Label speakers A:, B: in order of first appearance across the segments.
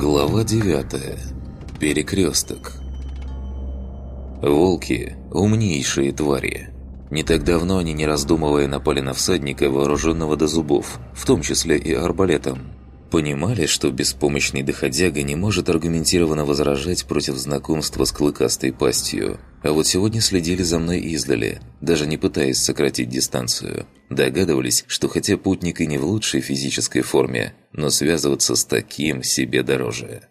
A: Глава 9. Перекресток. Волки – умнейшие твари. Не так давно они, не раздумывая, напали на всадника, вооруженного до зубов, в том числе и арбалетом. Понимали, что беспомощный доходяга не может аргументированно возражать против знакомства с клыкастой пастью. А вот сегодня следили за мной издали, даже не пытаясь сократить дистанцию. Догадывались, что хотя путник и не в лучшей физической форме, но связываться с таким себе дороже.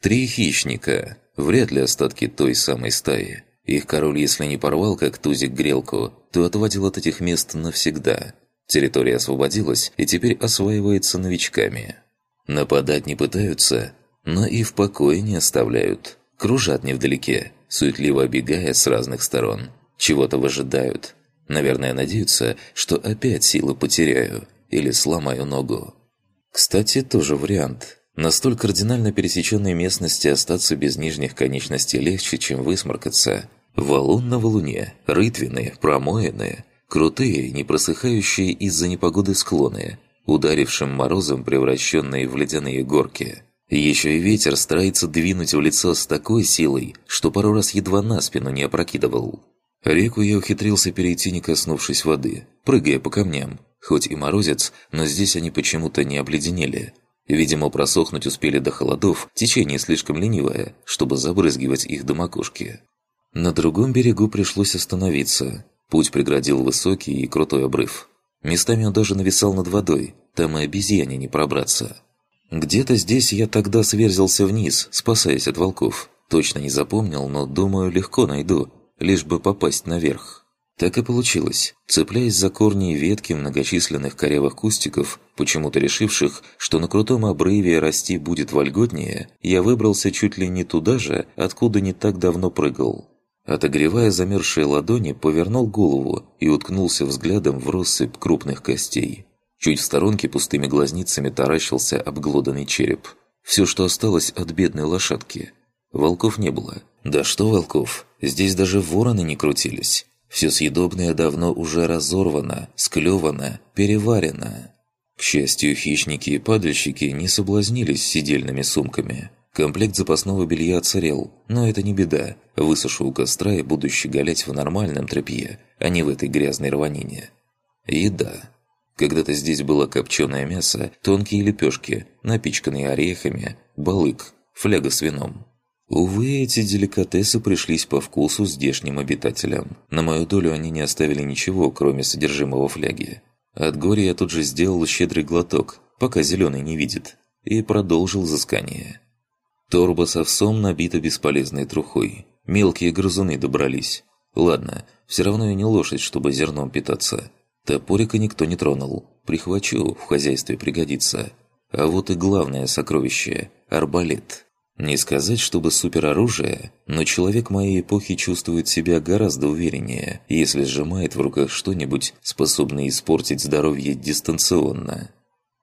A: Три хищника, вряд ли остатки той самой стаи. Их король, если не порвал, как тузик грелку, то отводил от этих мест навсегда. Территория освободилась и теперь осваивается новичками. Нападать не пытаются, но и в покое не оставляют. Кружат невдалеке, суетливо обегая с разных сторон. Чего-то выжидают. Наверное, надеются, что опять силы потеряю или сломаю ногу. Кстати, тоже вариант. На столь кардинально пересеченной местности остаться без нижних конечностей легче, чем высморкаться. Валун на валуне, рытвины, промоины, крутые, не просыхающие из-за непогоды склоны – ударившим морозом превращенные в ледяные горки. Еще и ветер старается двинуть в лицо с такой силой, что пару раз едва на спину не опрокидывал. Реку я ухитрился перейти, не коснувшись воды, прыгая по камням. Хоть и морозец, но здесь они почему-то не обледенели. Видимо, просохнуть успели до холодов, течение слишком ленивое, чтобы забрызгивать их до макушки. На другом берегу пришлось остановиться. Путь преградил высокий и крутой обрыв. Местами он даже нависал над водой, там и обезьяне не пробраться. Где-то здесь я тогда сверзился вниз, спасаясь от волков. Точно не запомнил, но, думаю, легко найду, лишь бы попасть наверх. Так и получилось. Цепляясь за корни и ветки многочисленных корявых кустиков, почему-то решивших, что на крутом обрыве расти будет вольготнее, я выбрался чуть ли не туда же, откуда не так давно прыгал. Отогревая замерзшие ладони, повернул голову и уткнулся взглядом в россыпь крупных костей. Чуть в сторонке пустыми глазницами таращился обглоданный череп. Все, что осталось от бедной лошадки. Волков не было. Да что волков, здесь даже вороны не крутились. Все съедобное давно уже разорвано, склевано, переварено. К счастью, хищники и падальщики не соблазнились сидельными сумками – Комплект запасного белья оцарел, но это не беда. Высушу у костра и буду щеголять в нормальном тряпье, а не в этой грязной рванине. Еда. Когда-то здесь было копченое мясо, тонкие лепешки, напичканные орехами, балык, фляга с вином. Увы, эти деликатесы пришлись по вкусу здешним обитателям. На мою долю они не оставили ничего, кроме содержимого фляги. От горя я тут же сделал щедрый глоток, пока зеленый не видит, и продолжил заскание. Торба с овсом набита бесполезной трухой. Мелкие грызуны добрались. Ладно, все равно я не лошадь, чтобы зерном питаться. Топорика никто не тронул. Прихвачу, в хозяйстве пригодится. А вот и главное сокровище – арбалет. Не сказать, чтобы супероружие, но человек моей эпохи чувствует себя гораздо увереннее, если сжимает в руках что-нибудь, способное испортить здоровье дистанционно.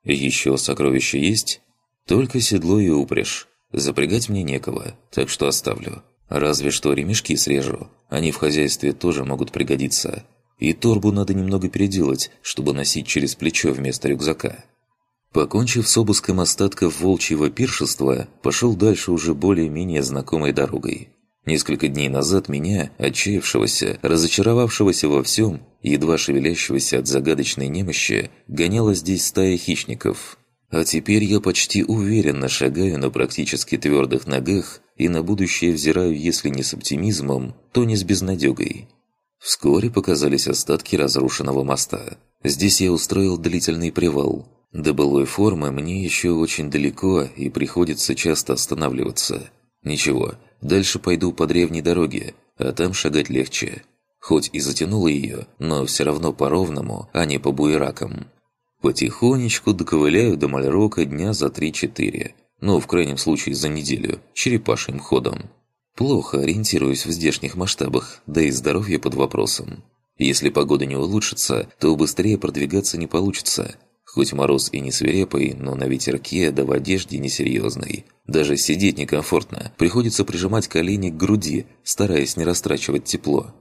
A: Еще сокровище есть? Только седло и упряжь. Запрягать мне некого, так что оставлю. Разве что ремешки срежу, они в хозяйстве тоже могут пригодиться. И торбу надо немного переделать, чтобы носить через плечо вместо рюкзака. Покончив с обыском остатков волчьего пиршества, пошел дальше уже более-менее знакомой дорогой. Несколько дней назад меня, отчаявшегося, разочаровавшегося во всем, едва шевелящегося от загадочной немощи, гоняла здесь стая хищников. А теперь я почти уверенно шагаю на практически твердых ногах и на будущее взираю, если не с оптимизмом, то не с безнадегой. Вскоре показались остатки разрушенного моста. Здесь я устроил длительный привал. До былой формы мне еще очень далеко и приходится часто останавливаться. Ничего, дальше пойду по древней дороге, а там шагать легче. Хоть и затянуло ее, но все равно по-ровному, а не по буеракам. Потихонечку доковыляю до Мальрока дня за 3-4, ну, в крайнем случае, за неделю, черепашьим ходом. Плохо ориентируюсь в здешних масштабах, да и здоровье под вопросом. Если погода не улучшится, то быстрее продвигаться не получится. Хоть мороз и не свирепый, но на ветерке да в одежде несерьезный. Даже сидеть некомфортно, приходится прижимать колени к груди, стараясь не растрачивать тепло.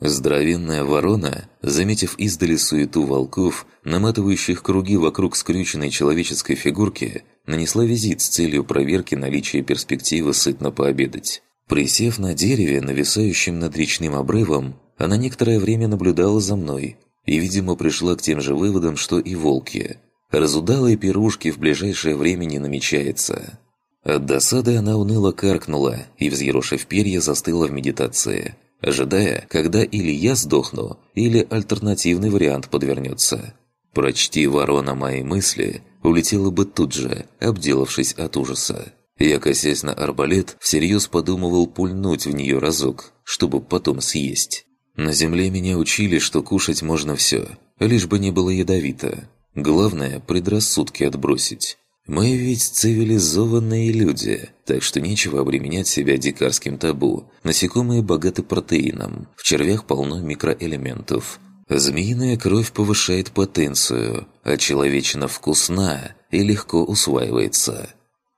A: Здоровенная ворона, заметив издали суету волков, наматывающих круги вокруг скрюченной человеческой фигурки, нанесла визит с целью проверки наличия перспективы сытно пообедать. Присев на дереве, нависающем над речным обрывом, она некоторое время наблюдала за мной и, видимо, пришла к тем же выводам, что и волки. Разудалой пирушки в ближайшее время не намечается. От досады она уныло каркнула и, взъерошив перья, застыла в медитации – ожидая, когда или я сдохну, или альтернативный вариант подвернется. Прочти ворона мои мысли, улетела бы тут же, обделавшись от ужаса. Я, косясь на арбалет, всерьез подумывал пульнуть в нее разок, чтобы потом съесть. На земле меня учили, что кушать можно все, лишь бы не было ядовито. Главное – предрассудки отбросить. Мы ведь цивилизованные люди, так что нечего обременять себя дикарским табу. Насекомые богаты протеином, в червях полно микроэлементов. Змеиная кровь повышает потенцию, а человечина вкусна и легко усваивается.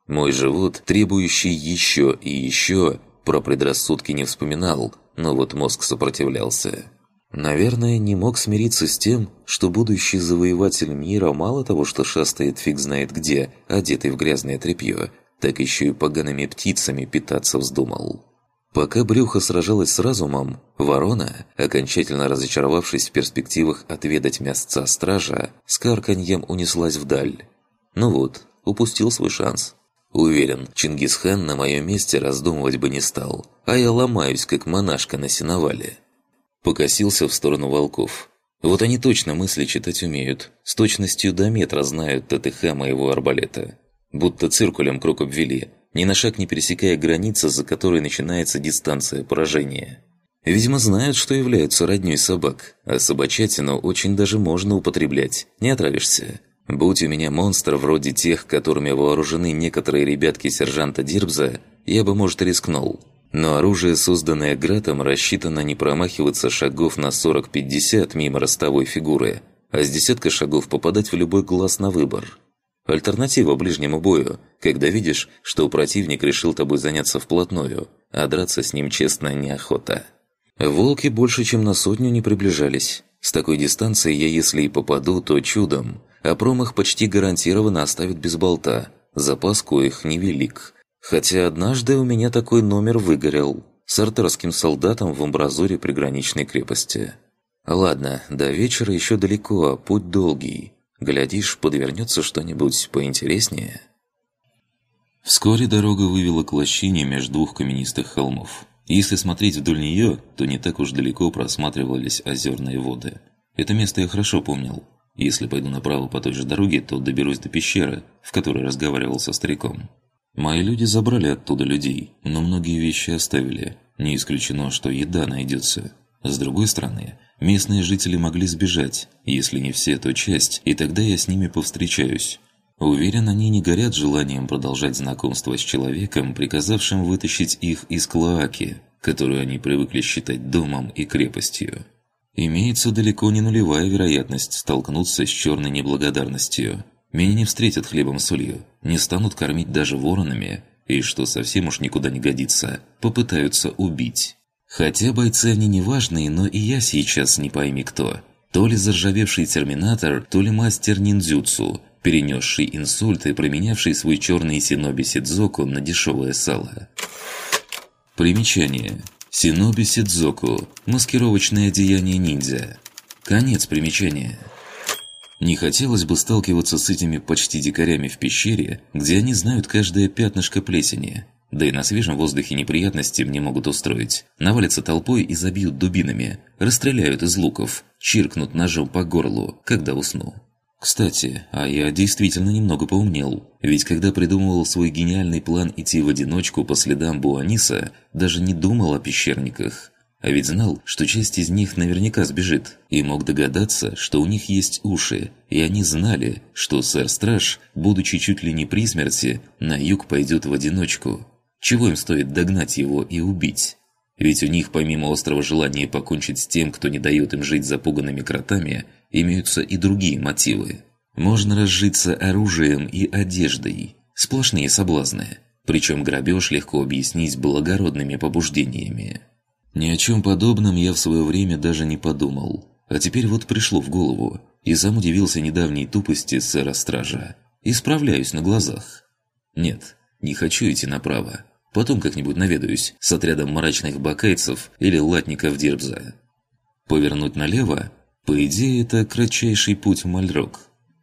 A: Мой живот, требующий еще и еще, про предрассудки не вспоминал, но вот мозг сопротивлялся. Наверное, не мог смириться с тем, что будущий завоеватель мира мало того, что шастает фиг знает где, одетый в грязное тряпье, так еще и погаными птицами питаться вздумал. Пока брюхо сражалось с разумом, ворона, окончательно разочаровавшись в перспективах отведать мясца стража, с карканьем унеслась вдаль. Ну вот, упустил свой шанс. Уверен, Чингисхан на моем месте раздумывать бы не стал, а я ломаюсь, как монашка на сеновале. Покосился в сторону волков. Вот они точно мысли читать умеют. С точностью до метра знают ТТХ моего арбалета. Будто циркулем круг обвели, ни на шаг не пересекая границы, за которой начинается дистанция поражения. Видимо, знают, что являются роднёй собак, а собачатину очень даже можно употреблять, не отравишься. Будь у меня монстр вроде тех, которыми вооружены некоторые ребятки сержанта Дирбза, я бы, может, рискнул. Но оружие, созданное Гратом, рассчитано не промахиваться шагов на 40-50 мимо ростовой фигуры, а с десятка шагов попадать в любой глаз на выбор. Альтернатива ближнему бою, когда видишь, что противник решил тобой заняться вплотную, а драться с ним честно неохота. Волки больше, чем на сотню не приближались. С такой дистанции я, если и попаду, то чудом, а промах почти гарантированно оставит без болта. Запас коих невелик – Хотя однажды у меня такой номер выгорел с артарским солдатом в амбразуре приграничной крепости. Ладно, до вечера еще далеко, а путь долгий. Глядишь, подвернется что-нибудь поинтереснее. Вскоре дорога вывела к лощине между двух каменистых холмов. Если смотреть вдоль нее, то не так уж далеко просматривались озерные воды. Это место я хорошо помнил. Если пойду направо по той же дороге, то доберусь до пещеры, в которой разговаривал со стариком. Мои люди забрали оттуда людей, но многие вещи оставили. Не исключено, что еда найдется. С другой стороны, местные жители могли сбежать, если не все, то часть, и тогда я с ними повстречаюсь. Уверен, они не горят желанием продолжать знакомство с человеком, приказавшим вытащить их из клоаки, которую они привыкли считать домом и крепостью. Имеется далеко не нулевая вероятность столкнуться с черной неблагодарностью. Меня не встретят хлебом солью, не станут кормить даже воронами, и, что совсем уж никуда не годится, попытаются убить. Хотя бойцы они не важные, но и я сейчас не пойми кто. То ли заржавевший терминатор, то ли мастер ниндзюцу, перенесший инсульт и променявший свой черный синоби Сидзоку на дешевое сало. Примечание. Синоби Сидзоку – маскировочное одеяние ниндзя. Конец примечания. Не хотелось бы сталкиваться с этими почти дикарями в пещере, где они знают каждое пятнышко плесени. Да и на свежем воздухе неприятности мне могут устроить. Навалятся толпой и забьют дубинами, расстреляют из луков, чиркнут ножом по горлу, когда усну. Кстати, а я действительно немного поумнел. Ведь когда придумывал свой гениальный план идти в одиночку по следам Буаниса, даже не думал о пещерниках. А ведь знал, что часть из них наверняка сбежит, и мог догадаться, что у них есть уши, и они знали, что сэр-страж, будучи чуть ли не при смерти, на юг пойдет в одиночку. Чего им стоит догнать его и убить? Ведь у них, помимо острого желания покончить с тем, кто не дает им жить запуганными кротами, имеются и другие мотивы. Можно разжиться оружием и одеждой. Сплошные соблазны. Причем грабеж легко объяснить благородными побуждениями. Ни о чем подобном я в свое время даже не подумал. А теперь вот пришло в голову. И сам удивился недавней тупости сэра-стража. Исправляюсь на глазах. Нет, не хочу идти направо. Потом как-нибудь наведаюсь с отрядом мрачных бакайцев или латников Дирбза. Повернуть налево? По идее, это кратчайший путь в Мальрок.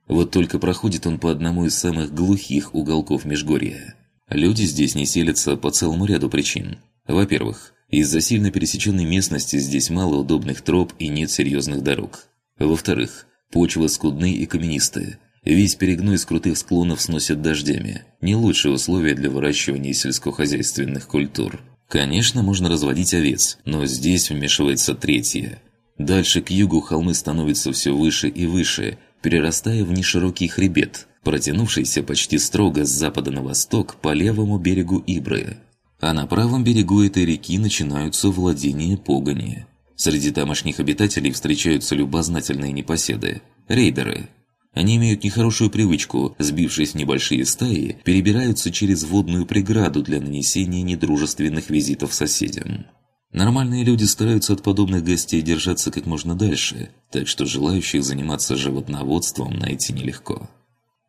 A: Вот только проходит он по одному из самых глухих уголков Межгорья. Люди здесь не селятся по целому ряду причин. Во-первых, из-за сильно пересеченной местности здесь мало удобных троп и нет серьезных дорог. Во-вторых, почва скудны и каменистая. Весь перегной с крутых склонов сносят дождями. Не лучшие условия для выращивания сельскохозяйственных культур. Конечно, можно разводить овец, но здесь вмешивается третье. Дальше к югу холмы становятся все выше и выше, перерастая в неширокий хребет, протянувшийся почти строго с запада на восток по левому берегу Ибры. А на правом берегу этой реки начинаются владения погони. Среди тамошних обитателей встречаются любознательные непоседы – рейдеры. Они имеют нехорошую привычку, сбившись в небольшие стаи, перебираются через водную преграду для нанесения недружественных визитов соседям. Нормальные люди стараются от подобных гостей держаться как можно дальше, так что желающих заниматься животноводством найти нелегко.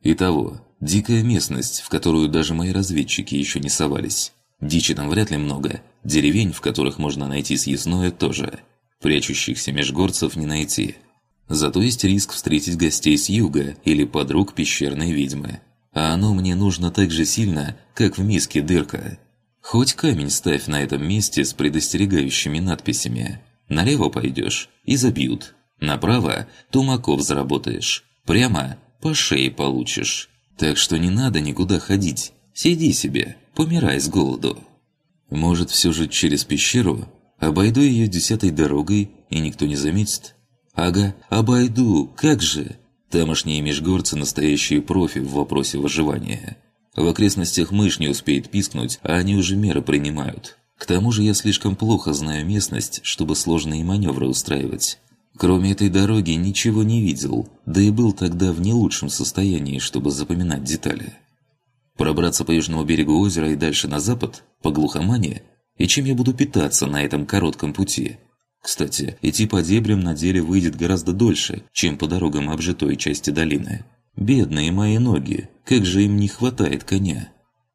A: Итого, дикая местность, в которую даже мои разведчики еще не совались. Дичи там вряд ли много, деревень, в которых можно найти съестное, тоже. Прячущихся межгорцев не найти. Зато есть риск встретить гостей с юга или подруг пещерной ведьмы. А оно мне нужно так же сильно, как в миске дырка. Хоть камень ставь на этом месте с предостерегающими надписями. Налево пойдешь – и забьют. Направо – тумаков заработаешь. Прямо – по шее получишь. Так что не надо никуда ходить. Сиди себе, помирай с голоду. Может, все же через пещеру? Обойду ее десятой дорогой, и никто не заметит? Ага, обойду, как же! Тамошние межгорцы – настоящие профи в вопросе выживания. В окрестностях мышь не успеет пискнуть, а они уже меры принимают. К тому же я слишком плохо знаю местность, чтобы сложные маневры устраивать. Кроме этой дороги ничего не видел, да и был тогда в не лучшем состоянии, чтобы запоминать детали. Пробраться по южному берегу озера и дальше на запад, по глухомане? И чем я буду питаться на этом коротком пути? Кстати, идти по дебрям на деле выйдет гораздо дольше, чем по дорогам обжитой части долины. Бедные мои ноги, как же им не хватает коня.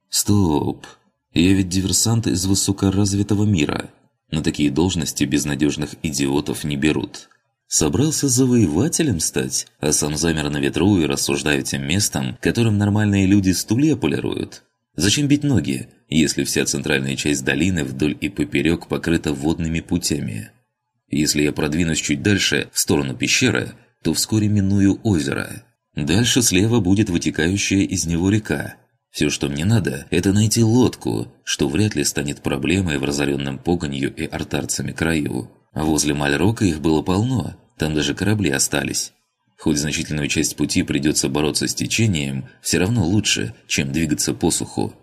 A: Стоп, я ведь диверсант из высокоразвитого мира. На такие должности безнадежных идиотов не берут. Собрался завоевателем стать, а сам замер на ветру и рассуждаю тем местом, которым нормальные люди стулья полируют. Зачем бить ноги, если вся центральная часть долины вдоль и поперек покрыта водными путями? Если я продвинусь чуть дальше, в сторону пещеры, то вскоре миную озеро. Дальше слева будет вытекающая из него река. Все, что мне надо, это найти лодку, что вряд ли станет проблемой в разоренном погонью и артарцами краю. Возле Мальрока их было полно, там даже корабли остались. Хоть значительную часть пути придется бороться с течением, все равно лучше, чем двигаться по суху.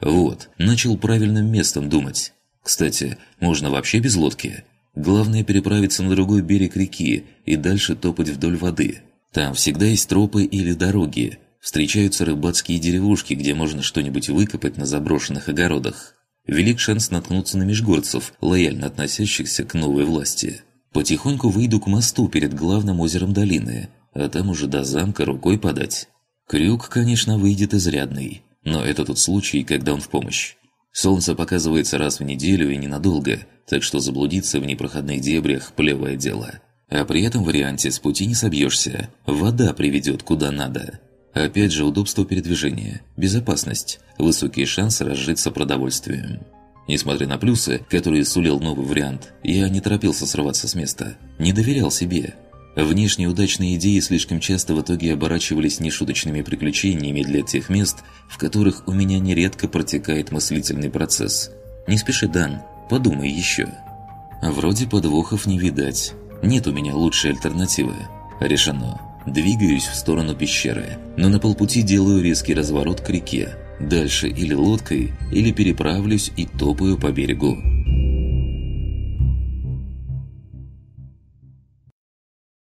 A: Вот, начал правильным местом думать. Кстати, можно вообще без лодки. Главное переправиться на другой берег реки и дальше топать вдоль воды. Там всегда есть тропы или дороги. Встречаются рыбацкие деревушки, где можно что-нибудь выкопать на заброшенных огородах велик шанс наткнуться на межгорцев, лояльно относящихся к новой власти. Потихоньку выйду к мосту перед главным озером долины, а там уже до замка рукой подать. Крюк, конечно, выйдет изрядный, но это тот случай, когда он в помощь. Солнце показывается раз в неделю и ненадолго, так что заблудиться в непроходных дебрях – плевое дело. А при этом варианте с пути не собьешься, вода приведет куда надо. Опять же удобство передвижения, безопасность, высокие шансы разжиться продовольствием. Несмотря на плюсы, которые сулил новый вариант, я не торопился срываться с места, не доверял себе. Внешне удачные идеи слишком часто в итоге оборачивались нешуточными приключениями для тех мест, в которых у меня нередко протекает мыслительный процесс. Не спеши, Дан, подумай еще. Вроде подвохов не видать. Нет у меня лучшей альтернативы. Решено. Двигаюсь в сторону пещеры, но на полпути делаю резкий разворот к реке. Дальше или лодкой, или переправлюсь и топаю по берегу.